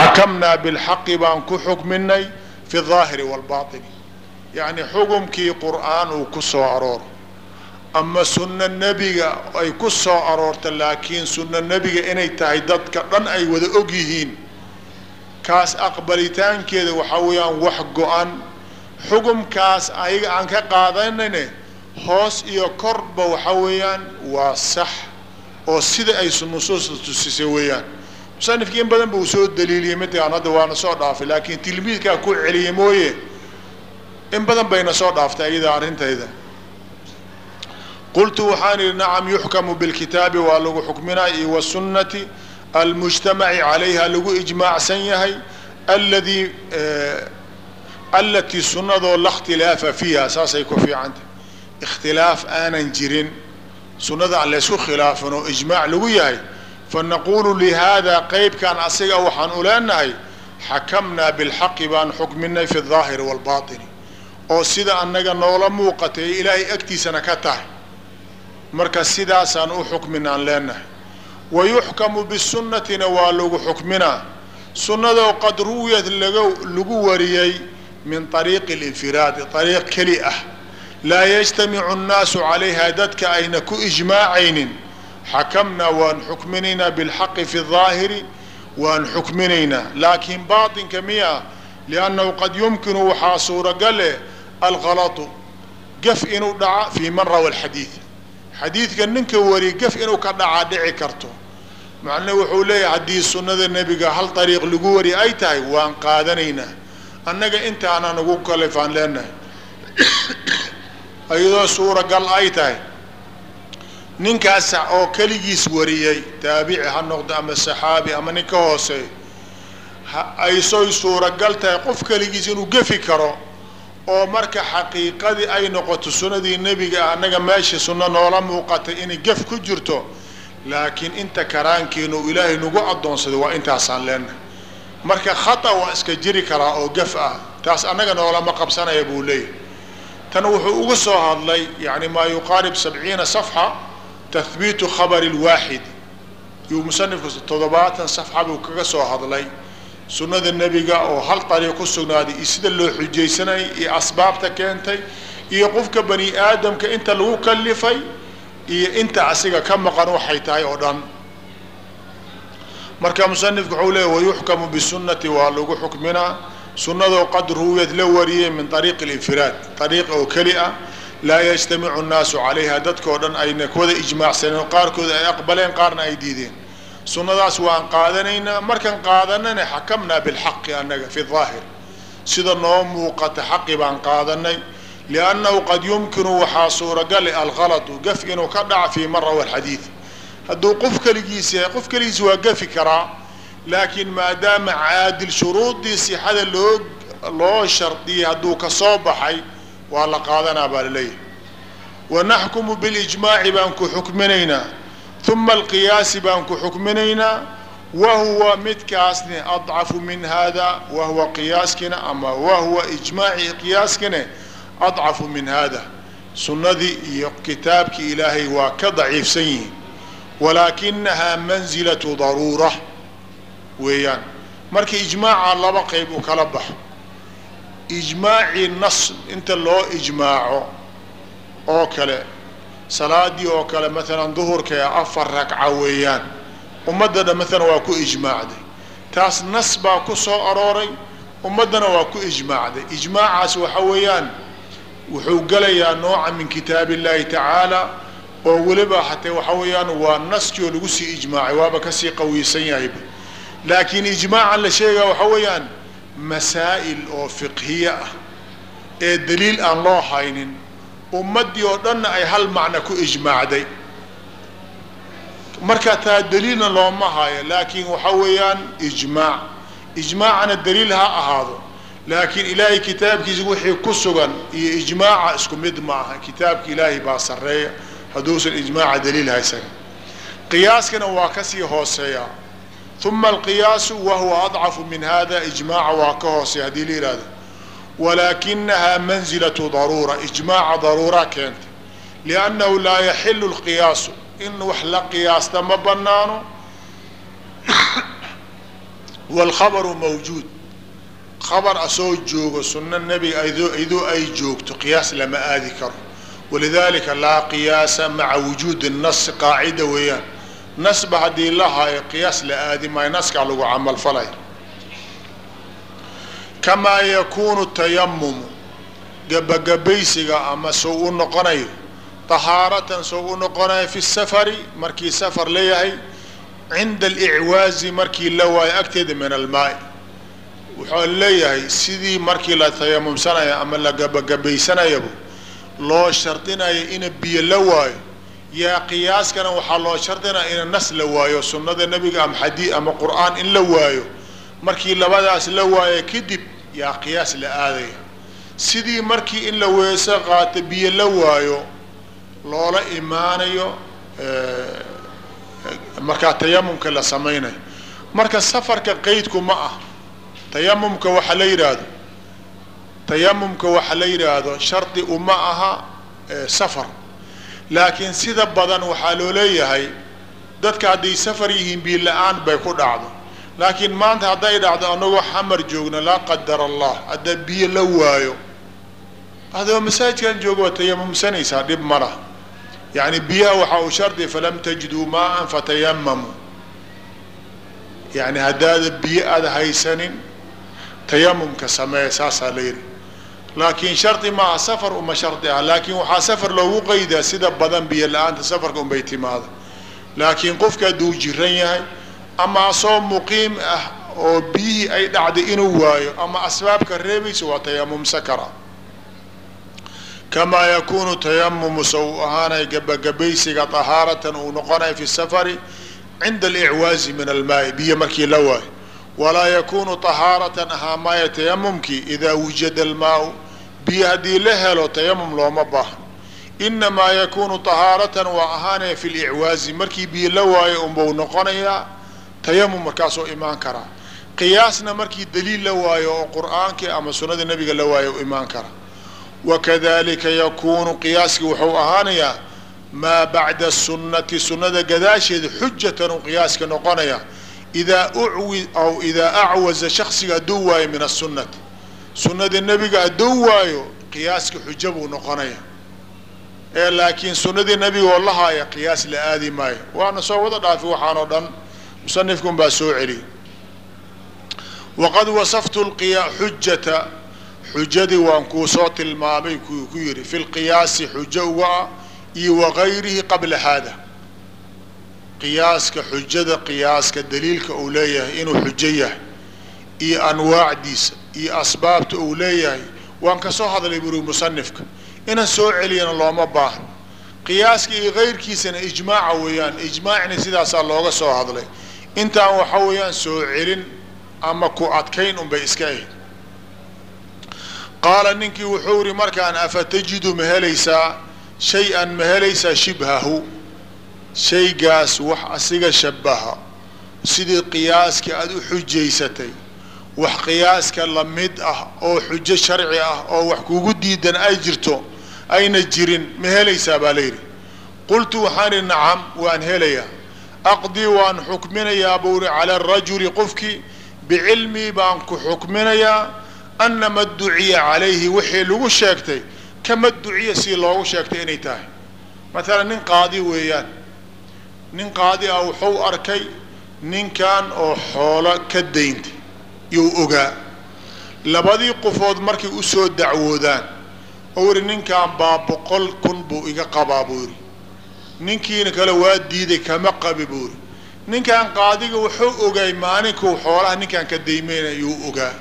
xakamnaa bilxaqi baan ku xukminay fi daahiri waalbaatini yacni xukumkii qur'aan uu ku soo arooro ama sunno nebiga ay ku soo aroorta laakiin sunno nebiga inay tahay dadka dhan ay wada og yihiin kaas aqbalitaankeeda waxaa weeyaan wax go-an xukumkaas ayaga aan ka qaadanayne hoos iyo korba waxaa weeyaan waa sax oo sida ay nusuusta tusisay weeyaan musanifkii in badan buu soo daliiliyey midkaan hadda waana soo dhaafay laakiin tilmiidkaa ku celiyey mooye. In badan bayna soo dhaaftay iyada arrintayda qultu waxaan idhi nacam yuxkamu bilkitaabi waa lagu xukminaa iyo wasunnati almujtamaci calayha lagu ijmaacsan yahay alladii alatii sunnadoo la khtilaafa fiiha. Saasay ku fiicantah ikhtilaaf aanan jirin. Sunnada aan laysku khilaafin oo ijmaac lagu yahay fanaquulu lihaada qeybkan asiga waxaan u leenahay xakamnaa bilxaqi baan xukminay fi daahiri waalbaatini oo sida annaga noola muuqatay ee ilaahay agtiisana ka tahay marka sidaasaan u xukminaan leenahay wa yuxkamu bisunnatina waa lagu xukminaa sunnadoo qad laga lagu wariyey min ariiqi linfiraadi ariiq keli ah laa yajtamicu nnaasu calayha dadka ayna ku ijmaacaynin xakamnaa waan xukminaynaa bilxaqi fi daahiri waan xukminaynaa laakiin baatinka miya liannahu qad yumkinu waxaa suuragale algalatu gaf inuu dhaca fii man rawa alxadiid xadiidka ninka wari gaf inuu ka dhacaa dhici karto macnuu wuxuu leeyahay haddii sunnada nebiga hal ariiq lagu wari ay tahay waan qaadanaynaa annaga intaana nagu kalifaan leenahay iyadoo suuragal ay tahay ninkaas oo keligiis wariyey taabici ha noqdo ama saxaabi ama nin ka hooseeyo aysoy suuragal tahay qof keligiis inuu gefi karo oo marka xaqiiqadii ay noqoto sunnadii nebiga annaga meesha sunno noola muuqatay inay gef ku jirto laakiin inta karaankeenu ilaahay nagu addoonsaday waa intaasaan leenahay. Marka khata waa iska jiri karaa oo gaf ah taas annaga noolama qabsanaya buu leeyahy tan wuxuu uga soo hadlay yani maa yuqaarib sabciina safxa tahbiitu khabari lwaaxid yuu musanifku toddobaatan safxa buu kaga soo hadlay sunnada nebiga oo hal ariiq ku sugnaaday iyo sida loo xujaysanayay iyo asbaabta keentay iyo qofka bani aadamka inta lagu kalifay iyo inta asiga ka maqan waxay tahay oo dhan marka musanifku wuxuu leeya wayuxkamu bisunnati waa lagu xukminaa sunnadoo qad ruwiyad la wariyey min ariiqi linfiraad ariiq oo keli ah laa yajtamicu nnaasu calayha. Dadkao dhan ayna wada ijmaacsaneen qaarkood ay aqbaleen qaarna ay diideen. Sunnadaas waan qaadanaynaa. Markaan qaadanana xakamnaa bilxaqi annaga fi daahir sida noo muuqata xaqi baan qaadanay. Liannahu qad yumkinu waxaa suuragale algalatu gaf inuu ka dhaca fii man rawa alxadiid hadduu qof keligiis qof keligiis waa gafi karaa. Laakiin maadaama caadil shuruudii sixada loo loo shardiyay hadduu ka soo baxay waa la qaadanaa baa la leeyahay wanaxkumu bilijmaaci baan ku xukminaynaa uma alqiyaasi baan ku xukminaynaa wahuwa midkaasne adcafu min hada wahuwa qiyaaskina ama wahuwa ijmaaci qiyaaskine adcafu min hada sunnadii iyo kitaabkii ilaahay waa ka daciifsan yihiin. Walaakinahaa mansilatu daruura weeyaan. Marka ijmaaca laba qayb uu kala baxo ijmaacii nas inta loo ijmaaco oo kale salaadii oo kale maalan duhurka ee afar ragca weeyaan ummadda dhan maalan waa ku ijmaacday. Taas nas baa ku soo arooray ummaddana waa ku ijmaacday. Ijmaacaas waxa weeyaan wuxuu gelayaa nooca min kitaab illahi tacaala oo weliba hatee waxa weeyaan waa naskii oo lagu sii ijmaacay waaba ka sii qawiisan yahayba laakiin ijmaacan la sheegaa waxa weeyaan masaa'il oo fiqhiye ah ee daliil aan loo haynin ummaddii oo dhanna ay hal macno ku ijmaacday. Marka taa daliilna looma hayo laakiin waxa weeyaan ijmaac. Ijmaacana daliil ha ahaado laakiin ilaahay kitaabkiisa wixii ku sugan iyo ijmaaca isku mid ma aha. Kitaabka ilaahay baa sarreeya hadduusan ijmaaca daliil haysan. Qiyaaskana waa ka sii hooseeyaa uma alqiyaasu wahuwa adcafu min hada ijmaaca waa ka hooseeya haddii la yihahdo walaakinahaa mansilatu daruura ijmaaca daruura keenta liannahu laa yaxilu lqiyaasu in wax la qiyaasta ma banaano waalkhabaru mawjuud khabar asoo joogo sunno nebiga idoo ay joogto qiyaas lama aadi karo walidalika laa qiyaasa maca wujuudi nas qaacida weeyaan nasba haddii la hayo qiyaas la aadi maayo naskaa lagu camal falay. Kamaa yakuunu tayamumu gabagabaysiga ama sow u noqonayo tahaaratan sow u noqonayo fi safari markii safar leeyahay cinda alicwaazi markii la waayo agteeda min almaai. Wuxuu leeyahay sidii markii la tayamumsanayo ama la gabagabaysanayaba loo shardinayo ina biyo la waayo yaa qiyaaskana waxaa loo shardinaya ina nas la waayo sunnada nebiga ama xadii ama qur'aan in la waayo. Markii labadaas la waayo kadib yaa qiyaas la aadaya. Sidii markii in la weeso qaato biyo la waayo loola imaanayo markaa tayamumka la samaynayo marka safarka qeydku ma ah tayamumka waxa la yidhaahdo tayamumka waxa la yidhaahdo shardi uma aha safar laakiin sida badan waxaa loo leeyahay dadka hadday safar yihiin biyo la'aan bay ku dhacdo. Laakiin maanta hadday dhacdo anagoo xamar joogno laa qadar allah hadda biyo la waayo. Adoo masaajidkan jooga waa tayamumsanaysaa dhib ma lah yani biyaha waxaa u shardi falam tajiduu maaan fatayamamuu yani haddaada biyo aada haysanin tayamumka sameeya saasaa la yidhi laakiin shardi maaha safar uma shardi ah. Laakiin waxaa safar loogu qaydaa sida badan biyo la'aanta safarka unbay timaada laakiin qofka hadduu jiran yahay ama asoo muqiim ah oo biyihii ay dhacday inuu waayo ama asbaabka reebaysa waa tayamumsa kara kamaa yakuunu tayamumu u ahaanay gabagabaysiga tahaaratan uu noqonay fi safari cinda alicwaazi min almaai biyo markii la waayo walaa yakunu tahaaratan ahaa maaya tayamumkii idaa wujada almaau biyo haddii la helo tayamum looma baahno. Inamaa yakunu tahaaratan waa ahaanaya fi licwaazi markii biyo la waayo unbau noqonayaa tayamum markaasoo imaan karaa. Qiyaasna markii daliil la waayo oo qur'aankii ama sunnada nebiga la waayo u imaan kara wakadalika yakunu qiyaaskii wuxuu ahaanayaa maa bacda sunnati sunnada gadaasheeda xujatan uu qiyaaska noqonaya idaa uwi aw idaa acwaza shaksiga hadduu waayo min asunati sunnada nebiga hadduu waayo qiyaaska xujo buu noqonaya ee laakiin sunnadii nebiga oo la haaya qiyaas la aadi maayo waana soo wada dhaafi waxaan oo dhan musanifkun baa soo celiyay waqad wasaftu xujata xujadii waan kuu soo tilmaamay kuu ku yidhi fi lqiyaasi xujo uga ah iyo wagayrihi qabla haada qiyaaska xujada qiyaaska daliilka uu leeyahay inuu xujo yahay iyo anwaacdiisa iyo asbaabta uu leeyahay. Waan ka soo hadlay buri musanifka. Inaan soo celiyana looma baahno. Qiyaaska iyo kayrkiisana ijmaaca weeyaan. Ijmaacna sidaasaa looga soo hadlay. Intaan waxa weeyaan soo celin ama ku adkayn unbay iska ahayd. Qaala ninkii wuxuu yihi markaan afatajidu ma helaysaa? Shay-an ma helaysaa shibhahu shaygaas wax asiga shabaha. Sidii qiyaaska aada u xujaysatay. Wax qiyaaska la mid ah oo xujo sharci ah oo wax kugu diidan ay jirto ayna jirin ma helaysaa baa layidhi qultu waxaan ihi nacam waan helayaa. Aqdii waan xukminayaa buu ihi cala arajuli qofkii bicilmii baan ku xukminayaa anama duciya calayhi. Wixii lagu sheegtay kama duciya si loogu sheegtay inay tahay. Maalan nin qaadi weeyaan nin qaadi ah wuxuu arkay ninkan oo xoolo ka dayntay iyou ogaa. Labadii qofood markay u soo dacwoodaan oo ihi ninkan baa boqol kun buu iga qabaa buu yidhi ninkiina kale waa diiday kama qabi buu yidhi ninkan qaadiga wuxuu ogaay maalinkuu xoolaha ninkan ka daymeynaya yuu ogaa.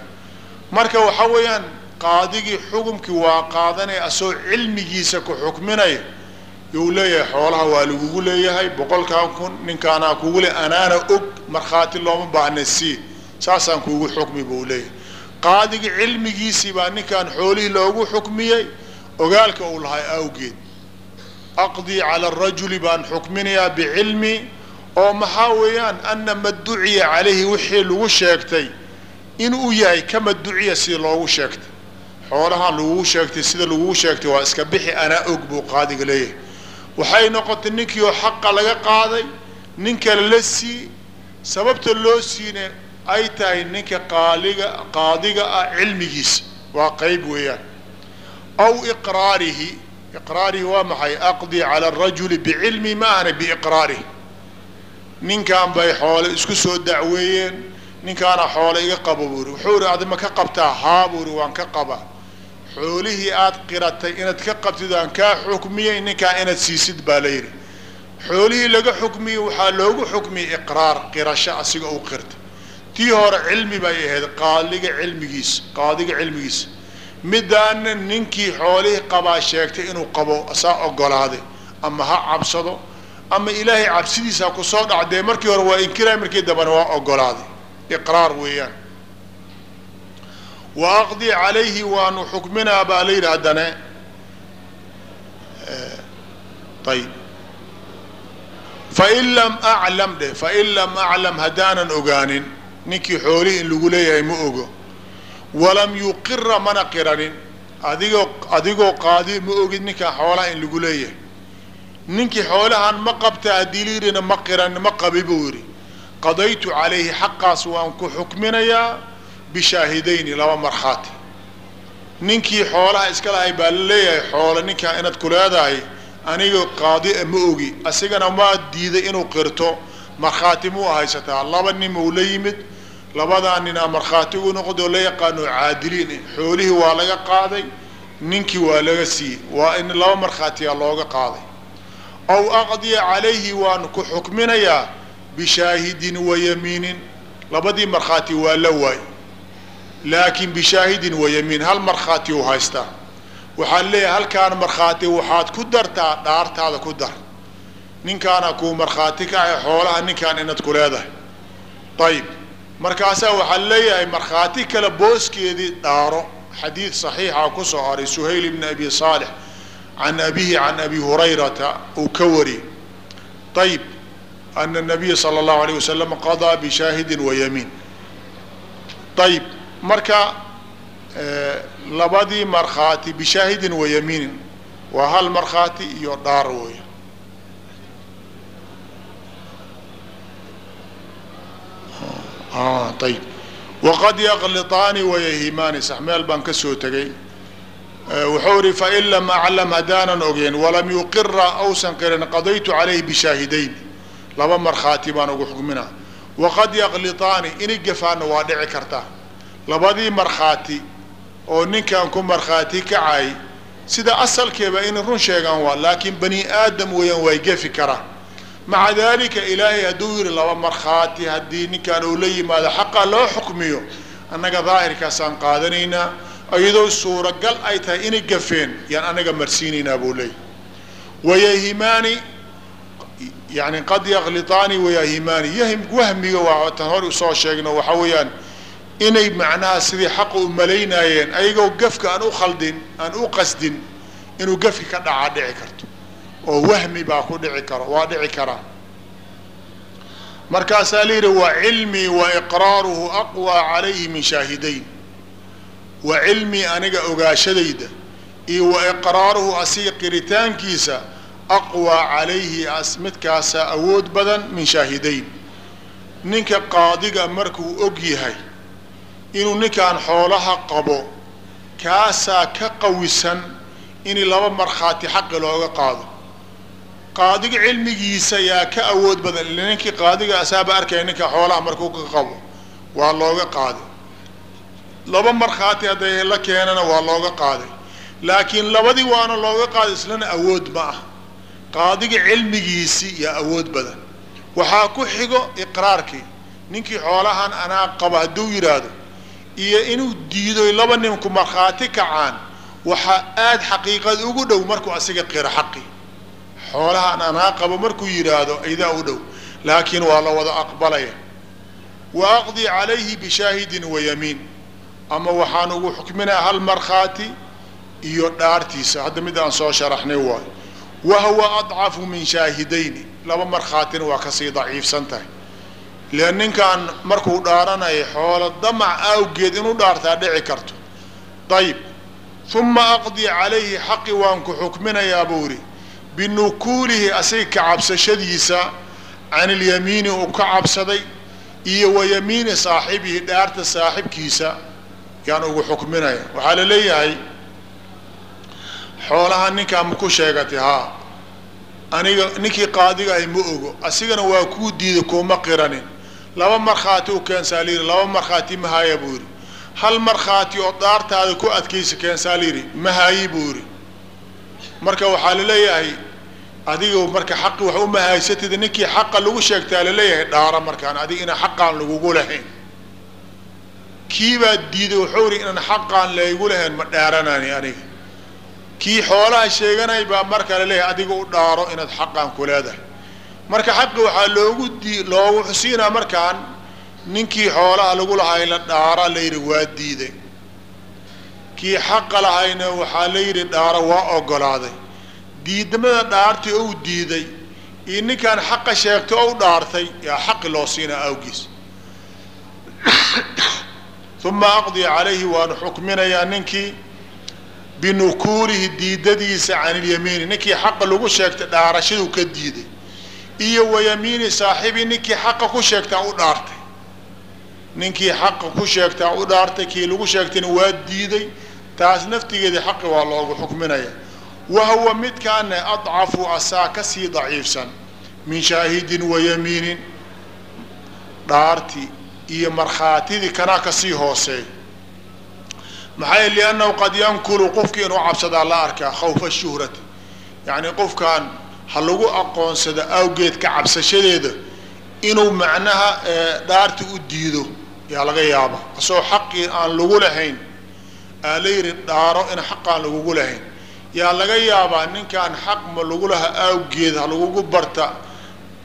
Marka waxa weeyaan qaadigii xukumkii waa qaadanaya asoo cilmigiisa ku xukminaya yuu leeyahay xoolaha waa lagugu leeyahay boqolkan kun ninkaanaa kugu le anaana og markhaati looma baahna sii. Saasaan kuugu xukmi buu leeyahay. Qaadigii cilmigiisii baa ninkan xoolihii loogu xukmiyey ogaalka uu lahay awgeed. Aqdii cala arajuli baan xukminayaa bicilmi oo maxaa weeyaan anama duciya calayhi wixii lagu sheegtay inuu yahay kama duciya sida loogu sheegtay. Xoolahan lagugu sheegtay sida lagugu sheegtay waa iska bixi anaa og buu qaadiga leeyahay waxay noqotay ninkii oo xaqa laga qaaday nin kale la sii sababta loo siine ay tahay ninka qaaliga qaadiga ah cilmigiisa. Waa qeyb weeyaan. Aw iqraarihi iqraarihi waa maxay? Aqdi cala arajuli bicilmi ma ana biiqraarihi. Ninkan bay xoole isku soo dacweeyeen ninkaana xoole iga qabo buuri. Wuxuu ihi adima ka qabtaa haa buuri waan ka qabaa xoolihii aad qiratay inaad ka qabtid aan kaa xukmiyey ninkaa inaad siisid baa la yidhi. Xoolihii laga xukmiyey waxaa loogu xukmiyey iqraar qirasho asiga u qirtay tii hore cilmi bay ahayd qaaliga cilmigiisa qaadiga cilmigiisa midaana ninkii xoolihii qabaa sheegtay inuu qabo saa ogolaaday. Ama ha cabsado ama ilaahay cabsidiisa ha ku soo dhacdee markii hore waa inkiray markii dambena waa ogolaaday. Iqraar weeyaan wa aqdi calayhi waanu xukminaa baa la yidhi haddana ayib fain lam aclam dheh fain lam aclam haddaanan ogaanin ninkii xoolihii in lagu leeyahay ma ogo walam yuqira mana qiranin adigoo adigoo qaadi ma ogid ninkaan xoolaha in lagu leeyahay ninkii xoolahan ma qabta haddii ma qiran ma qabi buu yidhi qadaytu calayhi xaqaas waan ku xukminayaa bishaahidayni laba markhaati ninkii xoolaha iska lahay baa la leeyahay xoole ninkaa inaad ku leedahay aniga qaadia ma ogi asigana maa diiday inuu qirto markhaati muu haysataa laba nin uu la yimid labadaa ninaa markhaati ugu noqdoo la yaqaano caadiliin xoolihii waa laga qaaday ninkii waa laga siiyey waa in laba markhaatiyaa looga qaaday aw aqdiya calayhi waan ku xukminayaa bishaahidin wayamiinin labadii markhaati waa la waay laakiin bishaahidin wayamiin hal markhaati uu haystaa waxaan leeyahay halkaan markhaati waxaad ku dartaa dhaartaada ku dar. Ninkaana kuu markhaati kacahay xoolaha ninkaan inaad ku leedahay. Ayib markaasaa waxaan leeyahay markhaati kale booskeedii dhaaro. Xadiid saxiixa ku soo aray suhayl ibni abi saalix can abihi can abi hurayrata uu ka wariyey ayib ana nabiya sala allahu alayh wasalam qadaa bishaahidin wayamiin ayib marka labadii markhaati bishaahidin wayamiinin waa hal markhaati iyo dhaar weya ayib waqad yaqlitaani wayahimaani sax meel baan ka soo tegay. Wuxuu ihi fain lam aclam haddaanan ogeen walam yuqira awsan qirin qadaytu calayhi bishaahidayn. Laba markhaati baan ugu xukmina waqad yaqlitaani inay gafaana waa dhici karta labadii markhaati oo ninkan ku markhaati kacay sida asalkeeba inay run sheegaan waa laakiin bani aadam weeyaan way gefi karaa maca dalika ilaahay hadduu yihi laba markhaati haddii ninkaan uu la yimaado xaqa loo xukmiyo annaga daahirkaasaan qaadanaynaa iyadoo suuragal ay tahay inay gafeen yaan anaga marsiinaynaa buu leeyay wayahimaani yani qad yaklitaani wayahimaani yahim wahmiga waa tan hor u soo sheegno waxaa weeyaan inay macnaha sidii xaqa u malaynaayeen ayagoo gafka aan u khaldin aan u qasdin inuu gafki ka dhacaa dhici karto. Oo wahmi baa ku dhici karo waa dhici karaa markaasaa la yidhi wa cilmii wa iqraaruhu aqwى calayhi min shaahidayn. Wa cilmii aniga ogaashadayda iyo wa iqraaruhu asiga qiritaankiisa aqwى calayhi midkaasaa awood badan min shaahidayn. Ninka qaadiga markuu og yahay inuu ninkaan xoolaha qabo kaasaa ka qawisan in laba markhaati xaqi looga qaado. Qaadiga cilmigiisa yaa ka awood badan ila ninkii qaadiga asaaba arkaya ninka xoolaha markuu ka qabo waa looga qaaday. Laba markhaati hadday la keenana waa looga qaaday. Laakiin labadii waana looga qaaday islana awood ma ah. Qaadiga cilmigiisii yaa awood badan. Waxaa ku xigo iqraarkii ninkii xoolahan anaa qaba hadduu yidhaahdo iyo inuu diido laba ninku markhaati kacaan waxaa aada xaqiiqad ugu dhow markuu asiga qiro xaqi. Xoolahan anaa qabo markuu yidhaahdo idaa u dhow. Laakiin waa la wada aqbalaya. Wa aqdi calayhi bishaahidin wayamiin ama waxaan ugu xukminaa hal markhaati iyo dhaartiisa. Hadda mid aan soo sharaxnay waayo wahuwa adcafu min shaahidayni laba markhaatina waa ka sii daciifsan tahay len ninkaan markuu dhaaranayo xoolo damac awgeed inuu dhaartaa dhici karto. Ayib uma aqdi calayhi xaqi waan ku xukminayaa buu yidhi. Binukuulihi asiga ka cabsashadiisa can ilyamiini uu ka cabsaday iyo wayamiini saaxibihi dhaarta saaxibkiisa yaan ugu xukminaya waxaa la leeyahay xoolaha ninkaa ma ku sheegatay haa aniga ninkii qaadiga ahi ma ogo asigana waa kuu diiday kuuma qiranin laba markhaati u keensaa layidhi laba markhaati ma haya buu yidhi. Hal markhaati oo dhaartaada ku adkaysa keensaa layidhi ma hayi buu yidhi. Marka waxaa la leeyahay adiga marka xaqi wax uma haysatid ninkii xaqa lagu sheegtaa la leeyahay dhaara markaan adiga inaan xaqaan lagugu lahayn. Kiibaa diiday wuxuu ihi inaan xaqaan laygu lahayn ma dhaaranani aniga. Kii xoolaha sheeganay baa marka la leeyahay adiga u dhaaro inaad xaqaan ku leedahay marka xaqi waxaa loogu di loogu xusiinaa markaan ninkii xoolaha lagu lahay la dhaara layidhi waa diiday kii xaqa lahayna waxaa la yidhi dhaaro waa ogolaaday. Diidamada dhaartii ou diiday iyo ninkaan xaqa sheegtay ou dhaartay yaa xaqi loo siinaa awgiis. Uma aqdi calayhi waanu xukminayaa ninkii binukuurihi diidadiisa can ilyamiini ninkii xaqa lagu sheegtay dhaarashaduu ka diiday iyo wayamiini saaxibi ninkii xaqa ku sheegtaa u dhaartay. Ninkii xaqa ku sheegtaa u dhaartay kii lagu sheegtayna waa diiday. Taas naftigeeda xaqi waa loogu xukminaya. Wahuwa midkaana adcafu asaa ka sii daciifsan. Min shaahidin wayamiinin dhaartii iyo markhaatidii kanaa ka sii hooseey maxaa liannahu qad yankulu qofkii inuu cabsadaa la arkaa khawfa shuhrati. Yacni qofkan ha lagu aqoonsado awgeed cabsashadeeda inuu macnaha dhaarti u diido yaa laga yaaba. Asagoo xaqii aan lagu lahayn aa la yidhi dhaaro in xaqaan lagugu lahayn. Yaa laga yaabaa ninkaan xaq ma lagu laha awgeed ha lagugu barta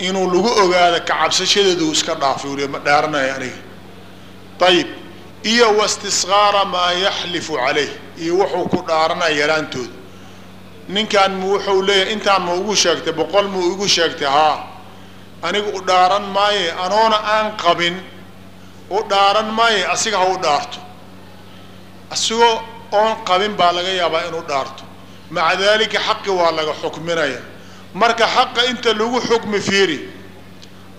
inuu lagu ogaado ka cabsashadeedu iska dhaafay ma dhaaranaya aniga. Ayib iyo wastisqaara maa yaxlifu calayh iyo wuxuu ku dhaaranaya yaraantooda ninkaan mu wuxuu leeyahay intaan ma ugu sheegtay boqol mu igu sheegtay haa aniga u dhaaran maaye anoona aan qabin u dhaaran maaye asiga ha u dhaarto. Asigoo oon qabin baa laga yaabaa inuu dhaarto. Maca daalika xaqi waa laga xukminaya. Marka xaqa inta lagu xukmi fiiri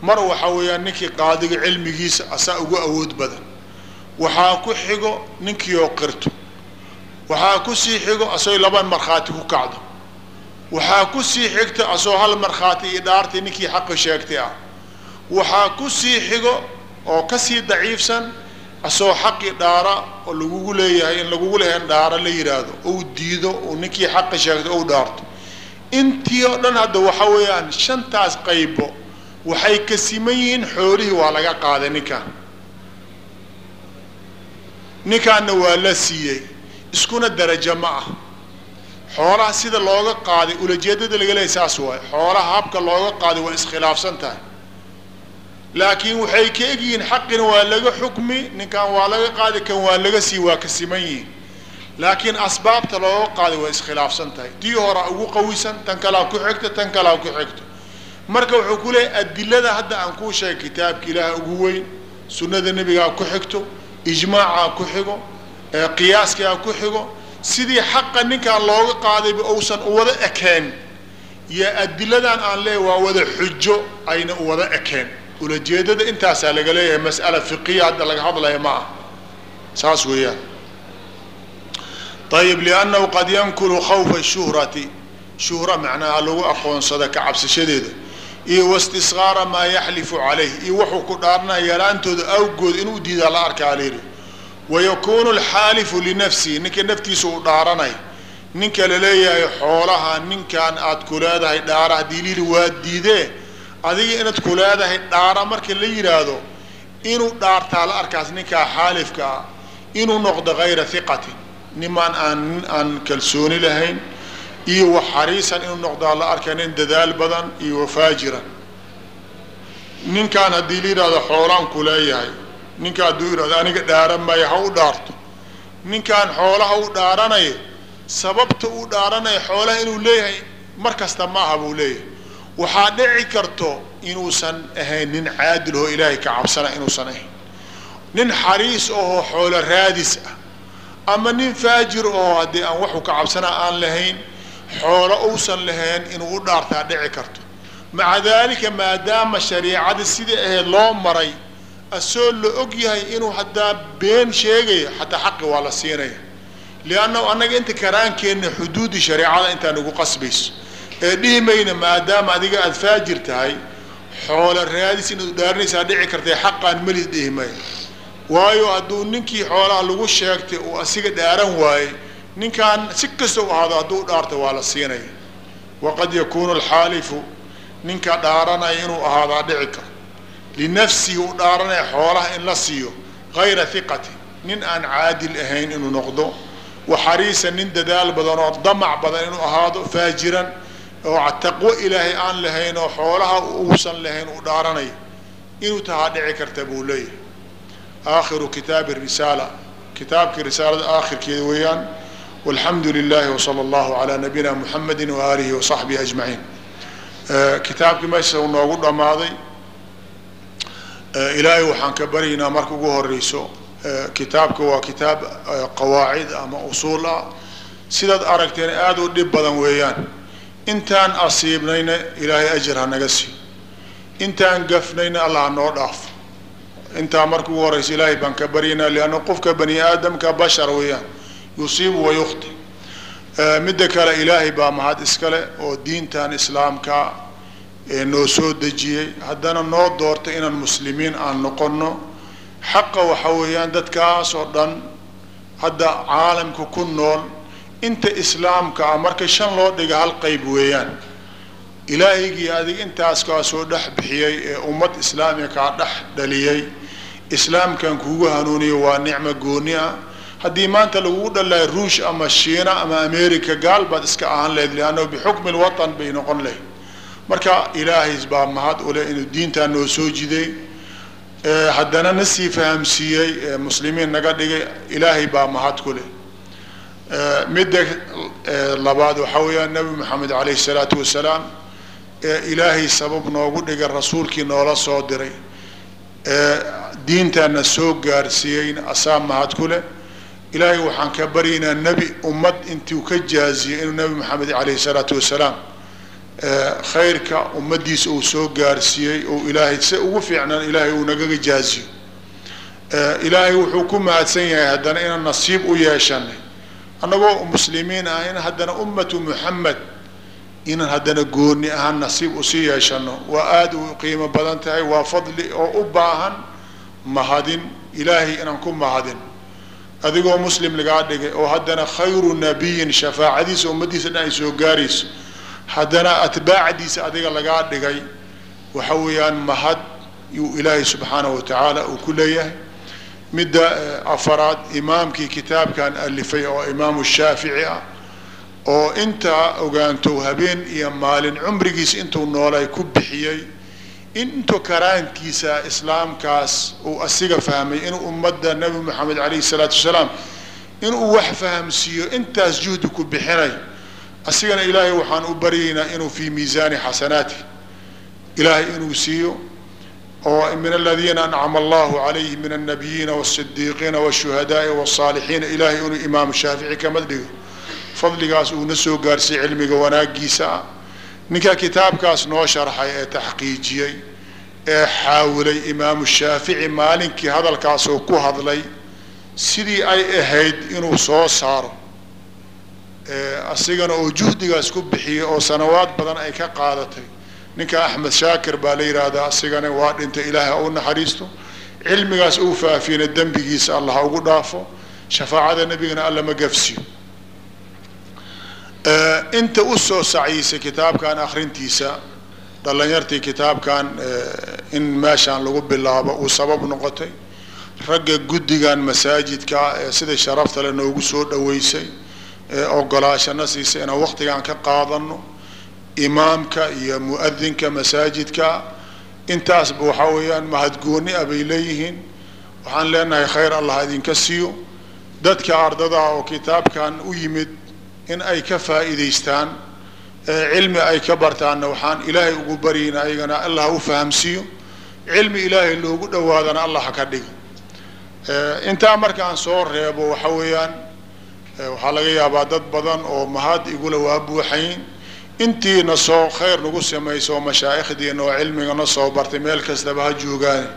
mar waxaa weeyaan ninkii qaadiga cilmigiisa asaa ugu awood badan. Waxaa ku xigo ninkii oo qirto waxaa ku sii xigo asagoo laba markhaati ku kacdo. Waxaa ku sii xigta asagoo hal markhaati iyo dhaartay ninkii xaqi sheegtay ah. Waxaa ku sii xigo oo ka sii daciifsan asagoo xaqii dhaara oo lagugu leeyahay in lagugu leeyahay dhaara la yidhaahdo ou diido oo ninkii xaqi sheegtay ou dhaarto. Intii oo dhan hadda waxa weeyaan shantaas qaybo waxay ka siman yihiin xoolihii waa laga qaaday ninkaan. Ninkaanna waa la siiyey iskuna darajo ma ah. Xoolaha sida looga qaaday ulajeedada laga leeyay saas waaye xoolaha habka looga qaaday waa iskhilaafsan tahay. Laakiin waxay ka egyihiin xaqina waa laga xukmi ninkan waa laga qaaday kan waa laga sii waa ka siman yihiin. Laakiin asbaabta looga qaaday waa iskhilaafsan tahay. Tii horaa ugu qawisan tan kalaa ku xigto tan kalaa ku xigto. Marka wuxuu ku leeyahy adilada hadda aan kuu sheegay kitaabka ilaaha ugu weyn sunnada nebigaa ku xigto ijmaacaa ku xigo qiyaaskaa ku xigo sidii xaqa ninkaan looga qaadayba uusan uwada ekeen iyo adiladan aan leeyahy waa wada xujo ayna uwada ekeen ulajeedada intaasaa laga leeyahay mas'ala fiqiya hadda laga hadlaya ma ah saas weeyaan. Ayib liannahu qad yankulu khawfa shuhrati. Shuhra macnaha lagu aqoonsada ka cabsashadeeda iyo wastisqaara maa yaxlifu calayh iyo wuxuu ku dhaaranaya yaraantooda awgood inuu diidaa la arkaa layidhi wayakuunu alxaalifu linafsihi ninka naftiisa uu dhaaranay ninka la leeyahay xoolaha ninkan aad ku leedahay dhaara haddii lili waa diidee adiga inaad ku leedahay dhaara marka la yidhaahdo inuu dhaartaa la arkaas ninkaa xaalifka ah inuu noqdo hayra hiqatin nimaan aan nin aan kalsooni lahayn iyo waxariisan inuu noqdaa la arkaa nin dadaal badan iyo wafaajiran ninkaan haddii la yidhahdo xoolaan ku leeyahay ninka hadduu yidhahdo aniga dhaaran maayo ha u dhaarto. Ninkaan xoolaha u dhaaranaya sababta uu dhaaranaya xoolaha inuu leeyahay mar kasta ma aha buu leeyahay. Waxaa dhici karto inuusan ahayn nin caadil oo ilaahay ka cabsana inuusan ahayn. Nin xariis ahoo xoolo raadis ah ama nin faajir oo haddii aan waxu ka cabsana aan lahayn xoolo uusan lahayn inuu u dhaartaa dhici karto. Maca daalika maadaama shariicada sidai ahayd loo maray asoo la og yahay inuu haddaa been sheegayo xataa xaqi waa la siinaya. Liannahu annaga inta karaankeenna xuduudi shareecada intaa nagu qasbayso. Ee dhihi mayna maadaama adiga aada faajir tahay xoola raadis inaad udhaarinaysaa dhici kartay xaqaan melis dhihi waayo hadduu ninkii xoolaha lagu sheegtay uu asiga dhaaran waaye ninkaan si kasta u ahaado hadduu dhaarto waa la siinaya. Waqad yakuunu alxaalifu ninka dhaaranaya inuu ahaadaa dhici karo linafsihi u dhaaranaya xoolaha in la siiyo hayra hiqati nin aan caadil ahayn inuu noqdo waxariisa nin dadaal badan oo damac badan inuu ahaado faajiran oo taqwo ilaahay aan lahayn oo xoolaha uusan lahayn uu dhaaranayo inuu tahaa dhici karta buu leeyahay aakhiru kitaabi risaala kitaabkii risaalada aakhirkeeda weeyaan walxamdu lilahi wsala allahu calaa nabiyina muxamedi waaalihi wasaxbihi ajmaciin kitaabkii meesha uu noogu dhammaaday ilaahay waxaan ka baryaynaa marka ugu horeyso kitaabka waa kitaab qawaacid ama usuul ah. Sidaad aragteen aada u dhib badan weeyaan. Intaan asiibnayna ilaahay ajar ha naga siiyo intaan gafnayna allah noo dhaafo intaa marka ugu horeysa ilaahay baan ka baryaynaa lianna qofka bani aadamka bashar weeyaan yusiibu wa midda kale ilaahay baa mahad iskale oo diintan islaamka ee noo soo dejiyey. Haddana noo doortay inaan muslimiin aan noqonno. Xaqa waxa weeyaan dadkaas oo dhan hadda caalamka ku nool inta islaamka ah marka shan loo dhiga hal qayb weeyaan. Ilaahaygii adig intaas kaa soo dhex bixiyey ee ummad islaamiga kaa dhex dhaliyey. Islaamkan kugu hanuuniyo waa nicmo gooni ah. Haddii maanta lagugu dhalahay ruush ama shiina ama america gaal baad iska ahaan lahayd liannahu bixukmi lwatan bay noqon lahayd marka ilaahay baa mahad ule inuu diintaa noo soo jiday. Haddana na sii fahamsiiyey muslimiin naga dhigay ilaahay baa mahad ku leh. Midda labaad waxaa weeyaan nabi maxamed calayhi salaatu wasalaam ee ilaahay sabab noogu dhigay rasuulkii noola soo diray. Diintaana soo gaarsiiyeyna asaa mahad ku leh. Ilaahay waxaan ka baryaynaa nebi ummad intuu ka jaaziyey inuu nabi maxamed calayhi salaatu wasalaam khayrka ummadiisa uu soo gaarsiiyey oo ilaahay se ugu fiicnaan ilaahay uu nagaga jaaziyo ilaahay wuxuu ku mahadsan yahay haddana inaan nasiib u yeeshanay. Annagoo muslimiin ah in haddana ummatu muxamed inaan haddana gooni ahaan nasiib u sii yeeshano. Waa aada u qiimo badan tahay waa fadli oo u baahan mahadin. Ilaahay inaan ku mahadin. Adigoo muslim lagaa dhigay oo haddana khayru nabiyin shafaacadiisa ummadiisa dhan ay soo gaarayso haddana atbaacdiisa adiga lagaa dhigay waxa weeyaan mahad yuu ilaahay subxaanahu watacaala uu ku leeyahay. Midda afaraad imaamkii kitaabkan alifay oo imaamu shaafici ah oo intaa ogaanto habeen iyo maalin cumrigiisa intuu noolay ku bixiyey intuu karaankiisa islaamkaas uu asiga fahmay inuu ummadda nabi moxamed calayhi salaatu wasalaam inuu wax fahamsiiyo intaas juhdi ku bixinay asigana ilaahay waxaan u baryaynaa inuu fii miisaani xasanaati. Ilaahay inuu siiyo oo min aladiina ancama allahu calayhi min alnabiyiina wasidiiqiina washuhadaai wasaalixiina ilaahay inuu imaamu shaafici kamad dhigo. Fadligaas uuna soo gaarsiiy cilmiga wanaagiisa ah ninka kitaabkaas noo sharxay ee taxqiijiyey ee xaawilay imaamu shaafici maalinkii hadalkaasoo ku hadlay sidii ay ahayd inuu soo saaro asigana oo juhdigaas ku bixiyey oo sanawaad badan ay ka qaadatay. Ninka axmed shaakir baa la yidhaahdaa asigana waa dhintay ilaahay ha u naxariisto. Cilmigaas uu faafiyana dembigiisa allah ha ugu dhaafo. Shafaacada nebigana alla ma gafsiyo inta u soo saciysay kitaabkan akrintiisa dhalinyartii kitaabkan in meeshaan lagu bilaabo uu sabab noqotay. Ragga guddigan masaajidka ee sida sharaftale noogu soo dhaweysay. ee ogolaashana siisay inaan waktigan ka qaadano imaamka iyo mu'adinka masaajidka. Intaasba waxaa weeyaan mahadgooni ah bay leeyihiin. Waxaan leenahay khayr allah idinka siiyo. Dadka ardadaha oo kitaabkan u yimid in ay ka faa'iidaystaan cilmi ay ka bartaanna waxaan ilaahay ugu baryaynaa ayagana allah u fahamsiiyo. Cilmi ilaahay loogu dhowaadana allah ka dhigo. Intaa markaan soo reebo waxa weeyaan waxaa laga yaabaa dad badan oo mahad igula waa buuxayn intiina soo khayr nagu samayso oo mashaa'ikhdiina oo cilmigana soo bartay meel kastaba ha joogaan.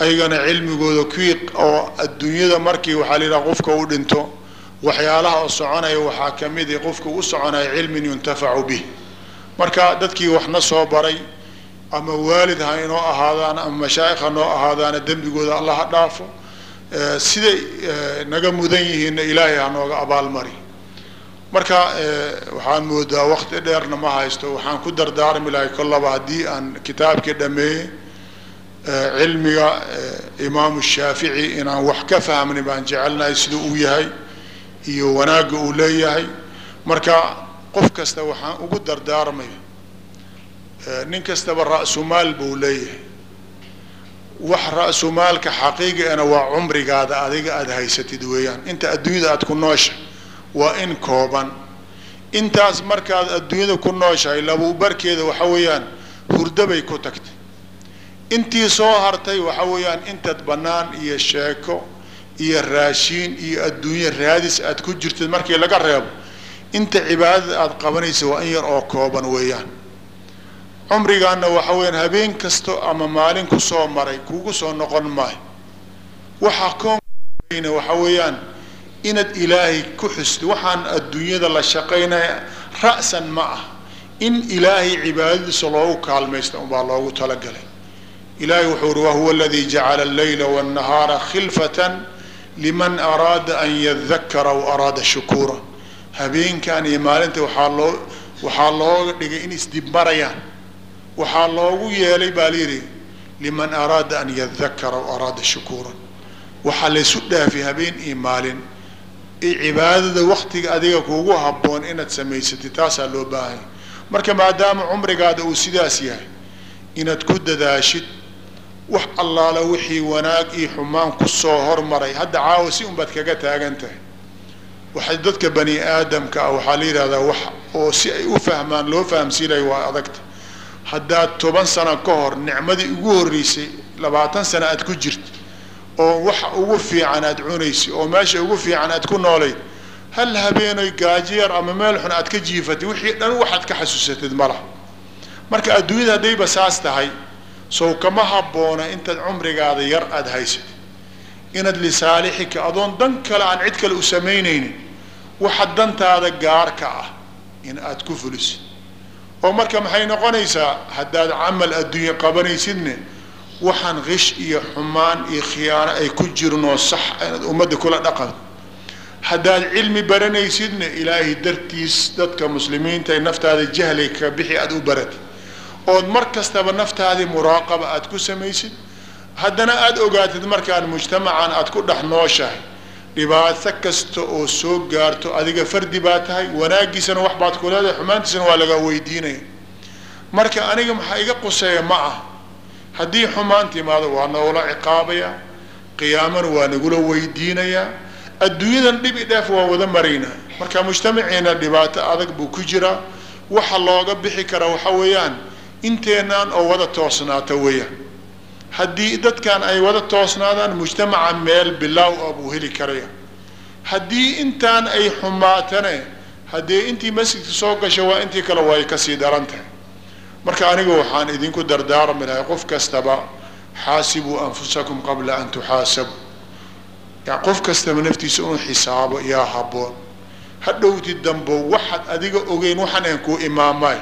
Ayagana cilmigooda kuwii oo adduunyada markii waxaa la yidhaha qofka u dhinto waxyaalaha oo soconaya waxaa ka mid i qofka u soconaya cilmin yuntafacu bih. Marka dadkii waxna soo baray ama waalid ha inoo ahaadaan ama mashaayikh ha noo ahaadaana dembigooda allah ha dhaafo siday naga mudan yihiinna ilaahay ha nooga abaalmari marka waxaan moodaa wakti dheerna ma haysto. Waxaan ku dardaarmi lahay kollaba haddii aan kitaabkii dhameeyey cilmiga imaamu shaafici inaan wax ka fahmni baan jecelnahay siduu uu yahay iyo wanaagga uu leeyahay. Marka qof kasta waxaan ugu dardaarmaya nin kastaba ra-sumaal buu leeyahay wax ra-sumaalka xaqiigaana waa cumrigaada adiga aada haysatid weeyaan. Inta adduunyada aada ku noosha waa in kooban. Intaas markaad adduunyada ku nooshahay labubarkeeda waxa weeyaan hurdabay ku tagtay. Intii soo hartay waxa weeyaan intaad bannaan iyo sheeko iyo raashiin iyo adduunye raadis aad ku jirtid markii laga reebo inta cibaadada aada qabanaysa waa in yar oo kooban weeyaan cumrigaana waxa weyaan habeen kasto ama maalin ku soo maray kugu soo noqon maayo. Waxaa koona waxa weeyaan inaad ilaahay ku xusto waxaan adduunyada la shaqaynaya ra'san ma ah. In ilaahay cibaadadiisa loogu kaalmaysta unbaa loogu talagalay. Ilahay wuxuu uri wahuwa aladii jacala allayla wاnnahaara khilfatan liman araada an yadakara w araada shukuura. Habeenkan iyo maalinta waxaa loo waxaa looga dhigay in isdibmarayaan waxaa loogu yeelay baa layidhi liman araada an yadakara w araada shukuura waxaa laysu dhaafi habeen iyo maalin. Cibaadada waktiga adiga kuugu habboon inaad samaysatid taasaa loo baahanya marka maadaama cumrigaada uu sidaas yahay inaad ku dadaashid wax allaala wixii wanaag iyo xumaan ku soo hormaray hadda caawa si unbaad kaga taagan tahay. Waxay dadka bani aadamka ah waxaa la yidhahdaa wax oo si ay u fahmaan loo fahamsiinayo waa adagta haddaad toban sano ka hor nicmadii ugu horreysay labaatan sano aad ku jirta oo waxa ugu fiican aad cunaysay oo meesha ugu fiican aad ku noolayd hal habeenoy gaajo yar ama meel xun aad ka jiifatay wixii dhan waxaad ka xasuusatid ma marka adduunyada haddayba saas tahay sow kama habboona intaad cumrigaada yar aada haysatid. Inaad lisaalixika adoon dan kale aan cid kale u samaynaynin waxa dantaada gaarka ah in aad ku fulisid oo marka maxay noqonaysaa haddaad camal adduunye qabanaysidne waxaan qish iyo xumaan iyo khiyaano ay ku jirnoo sax inaad ummadda kula dhaqan. Haddaad cilmi baranaysidne ilaahay dartiis dadka muslimiinta naftaada jahlay ka bixi aada u baratid ood mar kastaba naftaadii muraaqaba aada ku samaysid. Haddana aada ogaatid markaan mujtamacan aada ku dhex nooshahay dhibaato kasta oo soo gaarto adiga fardi baa tahay wanaagiisana wax baad ku leedahay xumaantiisana waa laga weydiinaya. Marka aniga maxaa iga quseeya ma ah haddii xumaan timaado waa noola ciqaabayaa qiyaamana waa nagula weydiinayaa adduunyadan dhib i dheef waa wada maraynaa marka mujtamaciina dhibaato adag buu ku jiraa waxa looga bixi karaa waxa weeyaan inteenaan oo wada toosnaata weeyaan haddii dadkan ay wada toosnaadaan mujtamaca meel bilaaw ah buu heli karaya. Haddii intaan ay xumaatane haddii intii masjidka soo gasho waa intii kale way ka sii daran tahay marka aniga waxaan idinku dardaarmi lahay qof kastaba xaasibuu anfusakum qabla an tuxaasabu. Qof kastaba naftiisa inuu xisaabo yaa habboon. Ha dhowti dambo waxaad adiga ogeyn waxaan aan kuu imaamay.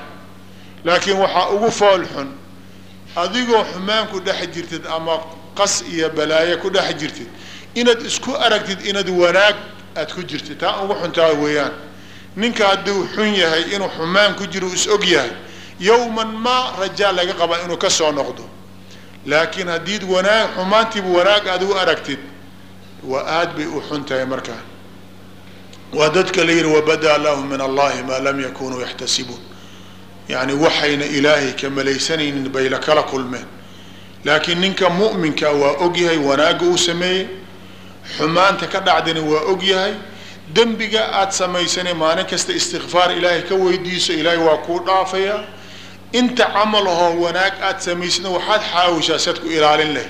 Laakiin waxaa ugu fool xun adigoo xumaan ku dhex jirtid ama qas iyo balaayo ku dhex jirtid inaad isku aragtid inaad wanaag aad ku jirtid taa ugu xuntaa weeyaan. Ninka hadduu xun yahay inuu xumaan ku jiro is og yahay yowman ma rajaa laga qabaa inuu ka soo noqdo. Laakiin haddiid wanaag xumaantiiba wanaag aad u aragtid waa aad bay u xun tahay markaa. Waa dadka la yidhi wabadaa lahum min allahi maa lam yakunuu yaxtasibuun yani waxayna ilaahay ka malaysanaynin bay la kala kulmeen. Laakiin ninka mu'minka waa og yahay wanaagga uu sameeyey xumaanta ka dhacdana waa og yahay. Dembiga aada samaysana maalin kasta istikfaar ilaahay ka weydiiso ilaahay waa kuu dhaafayaa inta camal ahoo wanaag aada samaysana waxaad xaawishaa sad ku ilaalin leh.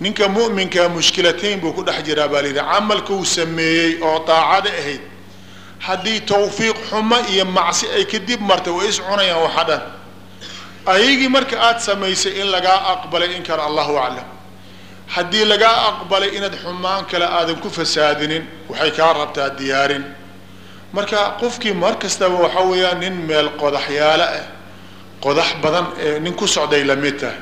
Ninka mu'minkaa mushkilatayn buu ku dhex jiraa baa layidhi camalka uu sameeyey oo daacada ahayd haddii tawfiiq xumo iyo macsi ay kadib martay way is cunayaan waxa dhan ayagii marka aada samaysay in lagaa aqbalay in kale allahu aclam. Haddii lagaa aqbalay inaad xumaan kale aadan ku fasaadinin waxay kaa rabtaa diyaarin. Marka qofkii mar kastaba waxa weeyaan nin meel qodaxyaalo ah qodax badan ee nin ku socday la mid tahay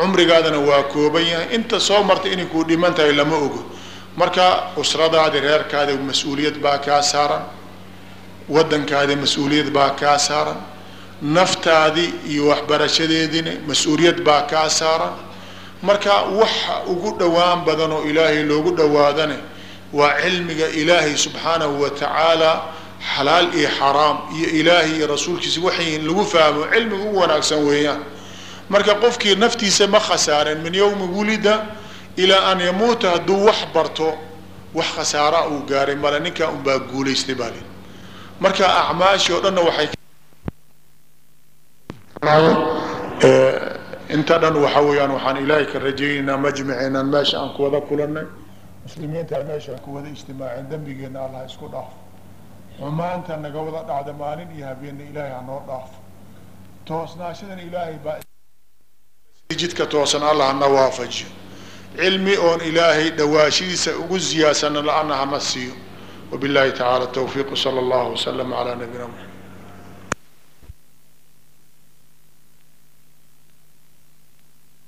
cumrigaadana waa kooban yahay. Inta soo martay inay kuu dhiman tahay lama ogo. Marka usradaadi reerkaada mas'uuliyad baa kaa saaran waddankaadi mas'uuliyad baa kaa saaran naftaadii iyo waxbarashadeediina mas'uuliyad baa kaa saaran. Marka waxa ugu dhowaan badan oo ilaahay loogu dhowaadane waa cilmiga ilaahay subxaanahu wa tacaala xalaal iyo xaraam iyo ilaahay iyo rasuulkiisa waxay lagu fahmo cilmiga ugu wanaagsan weeyaan. Marka qofkii naftiisa ma khasaaren min yowmi wulida ilaa an yamuuta hadduu wax barto wax khasaara uu gaaray male ninkaa unbaa guulaystay baa marka acmaashii oo dhanna waxay inta dhan waxa weeyaan waxaan ilaahay ka rajaynaynaa majmaceenaan meesha aan ku wada kulanay muslimiinta meesha ku wada ijtimaaceen dembigeena allah isku dhaafo xumaanta naga wada dhacda maalin iyo habeenna ilaahay hanoo dhaafo toosnaashadan ilaahay baa jidka toosan allah hana waafajiyo cilmi oon ilaahay dhawaashidiisa ugu ziyaadsanna la-ana hana siiyo wabillahi tacaala tawfiiq sala allahu wasalam calaa nabiyina muxamed